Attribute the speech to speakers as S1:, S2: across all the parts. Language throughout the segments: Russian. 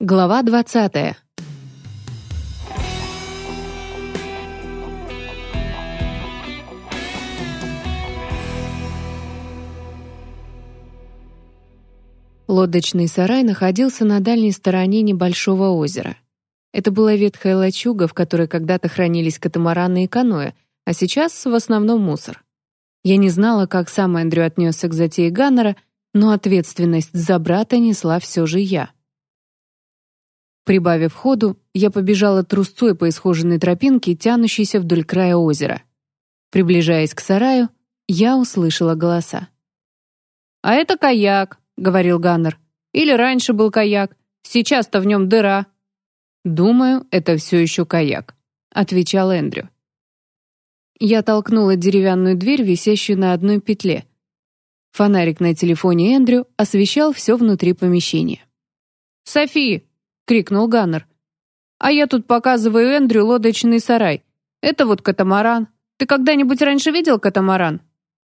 S1: Глава двадцатая. Лодочный сарай находился на дальней стороне небольшого озера. Это была ветхая лачуга, в которой когда-то хранились катамараны и каноэ, а сейчас в основном мусор. Я не знала, как сам Эндрю отнесся к затее Ганнера, но ответственность за брата несла все же я. Прибавив ходу, я побежала трусцой по исхоженной тропинке, тянущейся вдоль края озера. Приближаясь к сараю, я услышала голоса.
S2: «А это каяк», — говорил Ганнер. «Или раньше был каяк. Сейчас-то в нем дыра».
S1: «Думаю, это все еще каяк», — отвечал Эндрю. Я толкнула деревянную дверь, висящую на одной петле. Фонарик на телефоне Эндрю освещал все внутри помещения.
S2: «Софи, крикнул Ганнер. «А я тут показываю Эндрю лодочный сарай. Это вот катамаран. Ты когда-нибудь раньше видел катамаран?»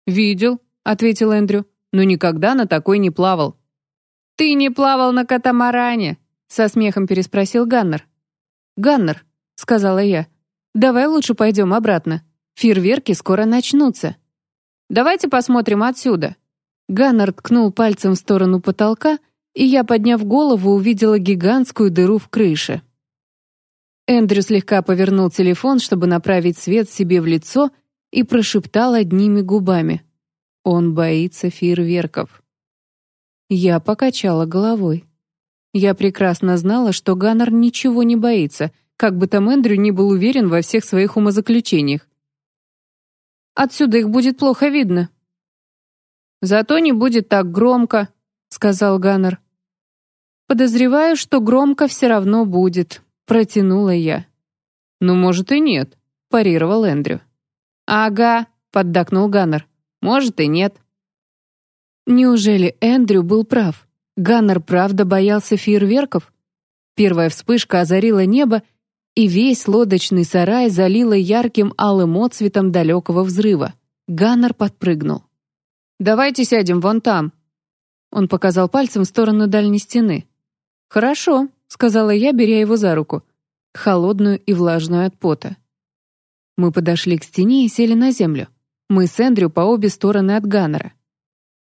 S1: «Видел», — ответил Эндрю, «но никогда на такой не плавал».
S2: «Ты не плавал на катамаране?» — со смехом переспросил Ганнер.
S1: «Ганнер», — сказала я, «давай лучше пойдем обратно. Фейерверки скоро начнутся».
S2: «Давайте посмотрим отсюда».
S1: Ганнер ткнул пальцем в сторону потолка, и я, подняв голову, увидела гигантскую дыру в крыше. Эндрю слегка повернул телефон, чтобы направить свет себе в лицо, и прошептал одними губами. «Он боится фейерверков». Я покачала головой. Я прекрасно знала, что Ганнер ничего не боится, как бы там Эндрю не был уверен во всех своих умозаключениях.
S2: «Отсюда их будет плохо видно». «Зато не будет так громко», — сказал Ганнер. «Подозреваю, что громко все равно будет», — протянула я.
S1: «Ну, может, и нет», — парировал Эндрю.
S2: «Ага», — поддакнул Ганнер. «Может, и нет».
S1: Неужели Эндрю был прав? Ганнер правда боялся фейерверков? Первая вспышка озарила небо, и весь лодочный сарай залило ярким алым отцветом далекого взрыва. Ганнер подпрыгнул.
S2: «Давайте сядем вон там»,
S1: он показал пальцем в сторону дальней стены. «Хорошо», — сказала я, беря его за руку, холодную и влажную от пота. Мы подошли к стене и сели на землю. Мы с Эндрю по обе стороны от Ганнера.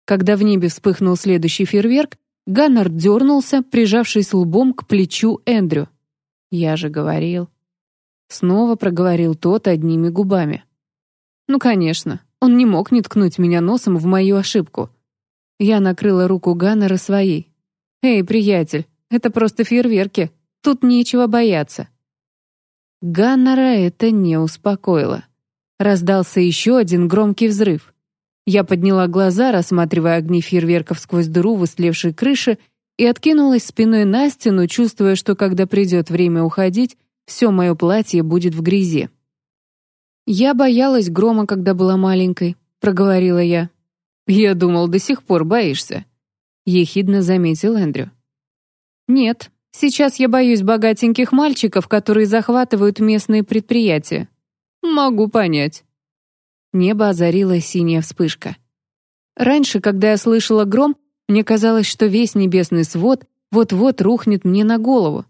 S1: Когда в небе вспыхнул следующий фейерверк, Ганнер дернулся, прижавшись лбом к плечу Эндрю. «Я же говорил». Снова проговорил тот одними губами. «Ну, конечно, он не мог не ткнуть меня носом в мою ошибку». Я накрыла руку Ганнера своей. «Эй, приятель, это просто фейерверки. Тут нечего бояться». Ганнера это не успокоило. Раздался еще один громкий взрыв. Я подняла глаза, рассматривая огни фейерверков сквозь дыру в истлевшей крыше, и откинулась спиной на стену, чувствуя, что когда придет время уходить, все мое платье будет в грязи. «Я боялась грома, когда была маленькой», — проговорила я. «Я думал, до сих пор боишься», — ехидно заметил Эндрю. «Нет, сейчас я боюсь богатеньких мальчиков, которые захватывают местные предприятия. Могу понять». Небо озарила синяя вспышка. Раньше, когда я слышала гром, мне казалось, что весь небесный свод вот-вот рухнет мне на голову.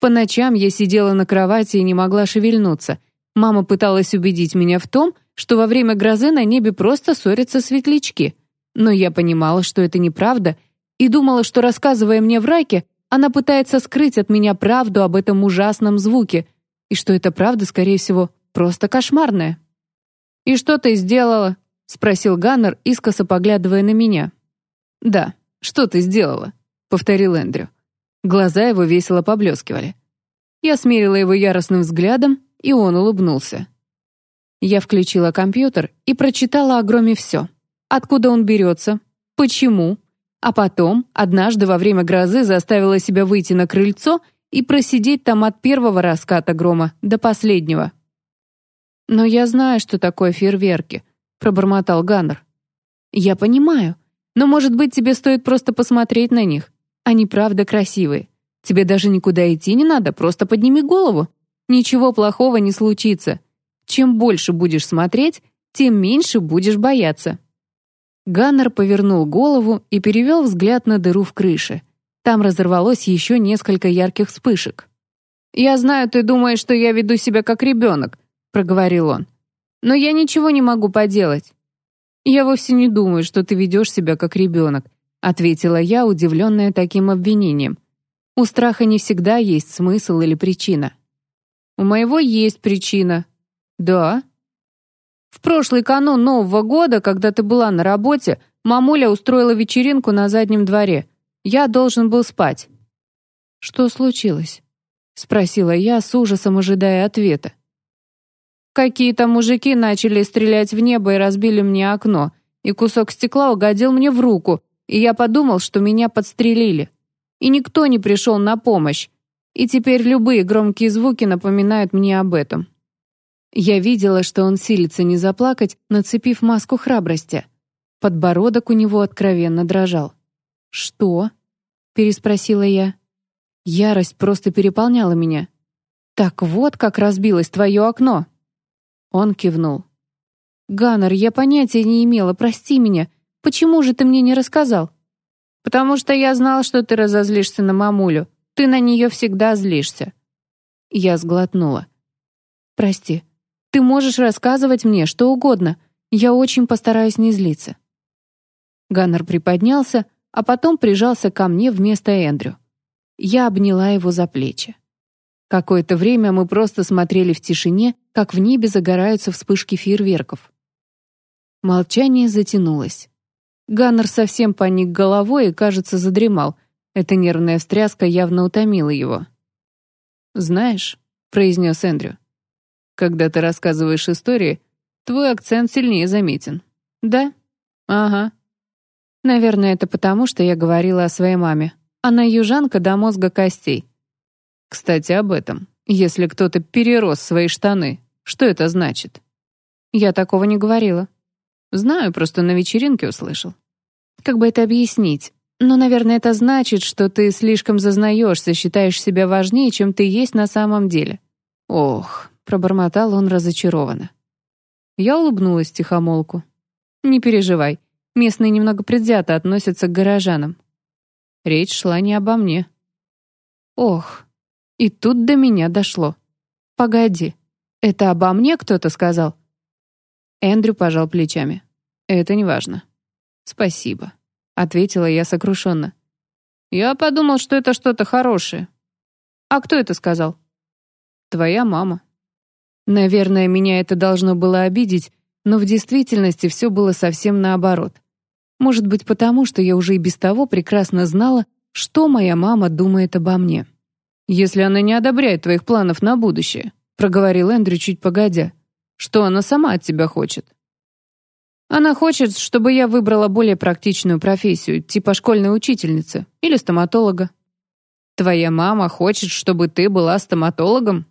S1: По ночам я сидела на кровати и не могла шевельнуться. Мама пыталась убедить меня в том, что во время грозы на небе просто ссорятся светлячки. Но я понимала, что это неправда, и думала, что, рассказывая мне в раке, она пытается скрыть от меня правду об этом ужасном звуке, и что эта правда, скорее всего, просто кошмарная. «И что ты сделала?» — спросил Ганнер, искоса поглядывая на меня. «Да, что ты сделала?» — повторил Эндрю. Глаза его весело поблескивали. Я смерила его яростным взглядом, и он улыбнулся. Я включила компьютер и прочитала о громе все. Откуда он берется, почему, а потом, однажды во время грозы заставила себя выйти на крыльцо и просидеть там от первого раската грома до последнего. «Но я знаю, что такое фейерверки», — пробормотал Ганнер. «Я понимаю, но, может быть, тебе стоит просто посмотреть на них. Они правда красивые. Тебе даже никуда идти не надо, просто подними голову. Ничего плохого не случится. Чем больше будешь смотреть, тем меньше будешь бояться». Ганнер повернул голову и перевел взгляд на дыру в крыше. Там разорвалось еще несколько ярких вспышек.
S2: «Я знаю, ты думаешь, что я веду себя как ребенок», — проговорил он. «Но я ничего не могу поделать».
S1: «Я вовсе не думаю, что ты ведешь себя как ребенок», — ответила я, удивленная таким обвинением. «У страха не всегда есть смысл или причина».
S2: «У моего есть причина».
S1: «Да?»
S2: «В прошлый канун Нового года, когда ты была на работе, мамуля устроила вечеринку на заднем дворе. Я должен был спать».
S1: «Что случилось?» — спросила я, с ужасом ожидая ответа.
S2: Какие-то мужики начали стрелять в небо и разбили мне окно, и кусок стекла угодил мне в руку, и я подумал, что меня подстрелили. И никто не пришел на помощь. И теперь любые громкие звуки напоминают мне об этом.
S1: Я видела, что он силится не заплакать, нацепив маску храбрости. Подбородок у него откровенно дрожал. «Что?» — переспросила я. Ярость просто переполняла меня. «Так вот, как разбилось твое окно!» Он кивнул. «Ганнер, я понятия не имела, прости меня. Почему же ты мне не рассказал?»
S2: «Потому что я знал, что ты разозлишься на мамулю. Ты на нее всегда злишься».
S1: Я сглотнула. «Прости. Ты можешь рассказывать мне что угодно. Я очень постараюсь не злиться». Ганнер приподнялся, а потом прижался ко мне вместо Эндрю. Я обняла его за плечи. Какое-то время мы просто смотрели в тишине, как в небе загораются вспышки фейерверков. Молчание затянулось. Ганнер совсем поник головой и, кажется, задремал. Эта нервная встряска явно утомила его. «Знаешь», — произнес Эндрю, «когда ты рассказываешь истории, твой акцент сильнее заметен». «Да? Ага». Наверное, это потому, что я говорила о своей маме. Она южанка до мозга костей. Кстати, об этом. Если кто-то перерос свои штаны, что это значит? Я такого не говорила. Знаю, просто на вечеринке услышал. Как бы это объяснить? Но, наверное, это значит, что ты слишком зазнаешься, считаешь себя важнее, чем ты есть на самом деле. Ох, пробормотал он разочарованно. Я улыбнулась тихомолку. Не переживай, местные немного предвзято относятся к горожанам. Речь шла не обо мне. Ох, и тут до меня дошло. «Погоди, это обо мне кто-то сказал?» Эндрю пожал плечами. «Это не важно». «Спасибо», — ответила я сокрушенно. «Я подумал, что это что-то хорошее». «А кто это сказал?» «Твоя мама». Наверное, меня это должно было обидеть, но в действительности все было совсем наоборот. Может быть, потому что я уже и без того прекрасно знала, что моя мама думает обо мне если она не одобряет твоих планов на будущее», проговорил Эндрю чуть погодя. «Что она сама от тебя хочет?» «Она хочет, чтобы я выбрала более практичную профессию, типа школьной учительницы или стоматолога». «Твоя мама хочет, чтобы ты была стоматологом?»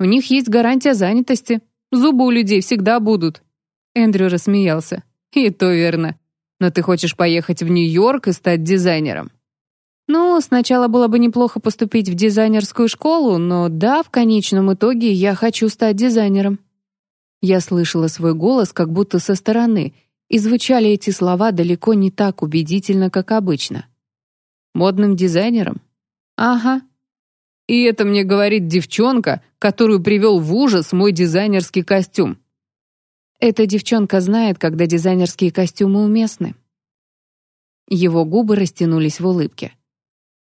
S1: «У них есть гарантия занятости. Зубы у людей всегда будут». Эндрю рассмеялся. «И то верно. Но ты хочешь поехать в Нью-Йорк и стать дизайнером?» Ну, сначала было бы неплохо поступить в дизайнерскую школу, но да, в конечном итоге я хочу стать дизайнером. Я слышала свой голос как будто со стороны, и звучали эти слова далеко не так убедительно, как обычно. Модным дизайнером? Ага. И это мне говорит девчонка, которую привел в ужас мой дизайнерский костюм. Эта девчонка знает, когда дизайнерские костюмы уместны. Его губы растянулись в улыбке.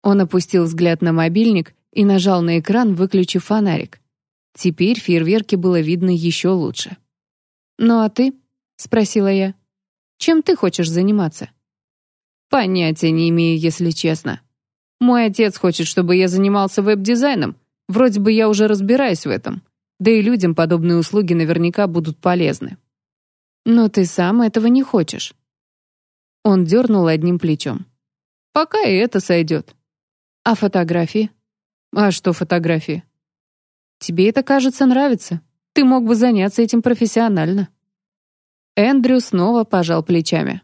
S1: Он опустил взгляд на мобильник и нажал на экран, выключив фонарик. Теперь фейерверки было видно еще лучше. «Ну а ты?» — спросила я. «Чем ты хочешь заниматься?» «Понятия не имею, если честно. Мой отец хочет, чтобы я занимался веб-дизайном. Вроде бы я уже разбираюсь в этом. Да и людям подобные услуги наверняка будут полезны». «Но ты сам этого не хочешь». Он дернул одним плечом. «Пока и это сойдет. А фотографии? А что фотографии? Тебе это, кажется, нравится. Ты мог бы заняться этим профессионально. Эндрю снова пожал плечами.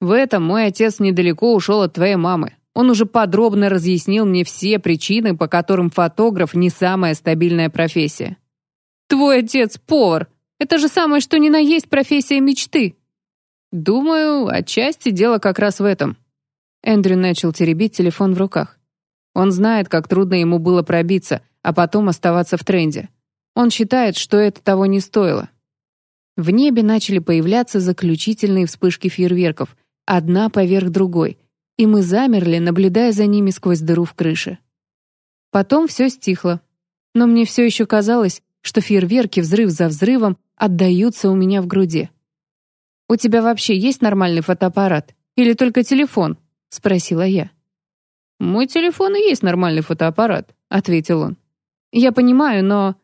S1: В этом мой отец недалеко ушел от твоей мамы. Он уже подробно разъяснил мне все причины, по которым фотограф не самая стабильная профессия. Твой отец — повар. Это же самое, что ни на есть профессия мечты. Думаю, отчасти дело как раз в этом. Эндрю начал теребить телефон в руках. Он знает, как трудно ему было пробиться, а потом оставаться в тренде. Он считает, что это того не стоило. В небе начали появляться заключительные вспышки фейерверков, одна поверх другой, и мы замерли, наблюдая за ними сквозь дыру в крыше. Потом все стихло. Но мне все еще казалось, что фейерверки взрыв за взрывом отдаются у меня в груди. «У тебя вообще есть нормальный фотоаппарат? Или только телефон?» — спросила я. «Мой телефон и есть нормальный фотоаппарат», — ответил он. «Я понимаю, но...»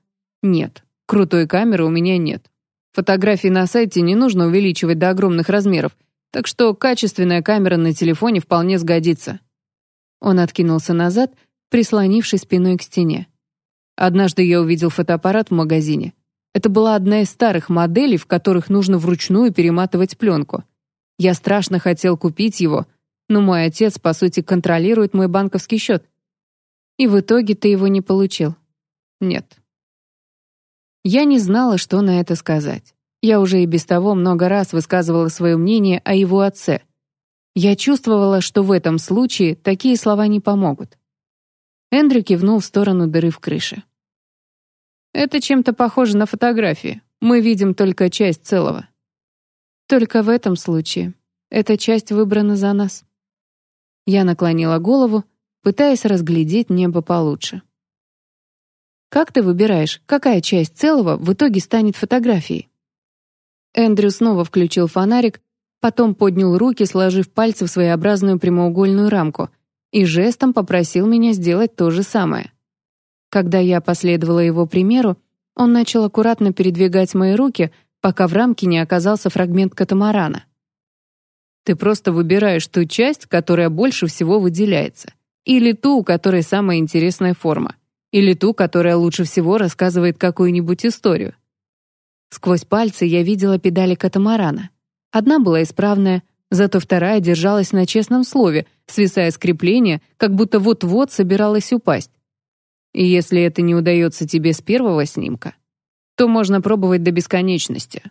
S1: «Нет, крутой камеры у меня нет. Фотографии на сайте не нужно увеличивать до огромных размеров, так что качественная камера на телефоне вполне сгодится». Он откинулся назад, прислонившись спиной к стене. Однажды я увидел фотоаппарат в магазине. Это была одна из старых моделей, в которых нужно вручную перематывать пленку. Я страшно хотел купить его, но мой отец, по сути, контролирует мой банковский счет. И в итоге ты его не получил? Нет. Я не знала, что на это сказать. Я уже и без того много раз высказывала свое мнение о его отце. Я чувствовала, что в этом случае такие слова не помогут. Эндрю кивнул в сторону дыры в крыше. «Это чем-то похоже на фотографии. Мы видим только часть целого». «Только в этом случае. Эта часть выбрана за нас». Я наклонила голову, пытаясь разглядеть небо получше. «Как ты выбираешь, какая часть целого в итоге станет фотографией?» Эндрю снова включил фонарик, потом поднял руки, сложив пальцы в своеобразную прямоугольную рамку, и жестом попросил меня сделать то же самое. Когда я последовала его примеру, он начал аккуратно передвигать мои руки, пока в рамке не оказался фрагмент катамарана. Ты просто выбираешь ту часть, которая больше всего выделяется. Или ту, у которой самая интересная форма. Или ту, которая лучше всего рассказывает какую-нибудь историю. Сквозь пальцы я видела педали катамарана. Одна была исправная, зато вторая держалась на честном слове, свисая с крепления, как будто вот-вот собиралась упасть. И если это не удается тебе с первого снимка, то можно пробовать до бесконечности.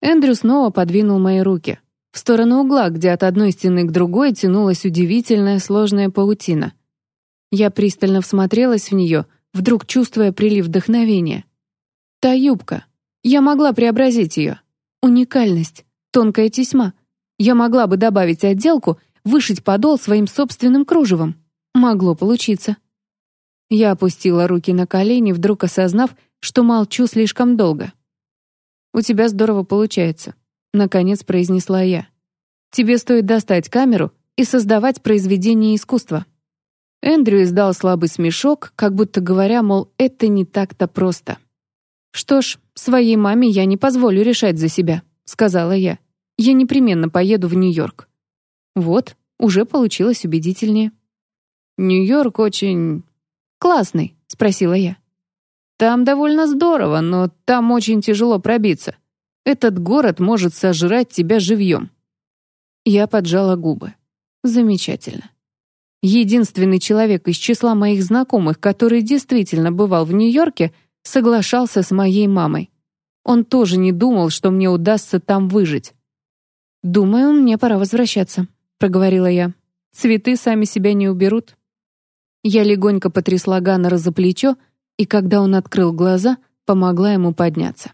S1: Эндрю снова подвинул мои руки в сторону угла, где от одной стены к другой тянулась удивительная сложная паутина. Я пристально всмотрелась в нее, вдруг чувствуя прилив вдохновения. Та юбка. Я могла преобразить ее. Уникальность, тонкая тесьма. Я могла бы добавить отделку, вышить подол своим собственным кружевом. Могло получиться. Я опустила руки на колени, вдруг осознав, что молчу слишком долго. «У тебя здорово получается», наконец произнесла я. Тебе стоит достать камеру и создавать произведение искусства. Эндрю издал слабый смешок, как будто говоря, мол, это не так-то просто. Что ж, своей маме я не позволю решать за себя, сказала я. Я непременно поеду в Нью-Йорк. Вот, уже получилось убедительнее. Нью-Йорк очень классный, спросила я. Там довольно здорово, но там очень тяжело пробиться. Этот город может сожрать тебя живьем». Я поджала губы. Замечательно. Единственный человек из числа моих знакомых, который действительно бывал в Нью-Йорке, соглашался с моей мамой. Он тоже не думал, что мне удастся там выжить. «Думаю, мне пора возвращаться», — проговорила я. «Цветы сами себя не уберут». Я легонько потрясла Ганнера за плечо, и когда он открыл глаза, помогла ему подняться.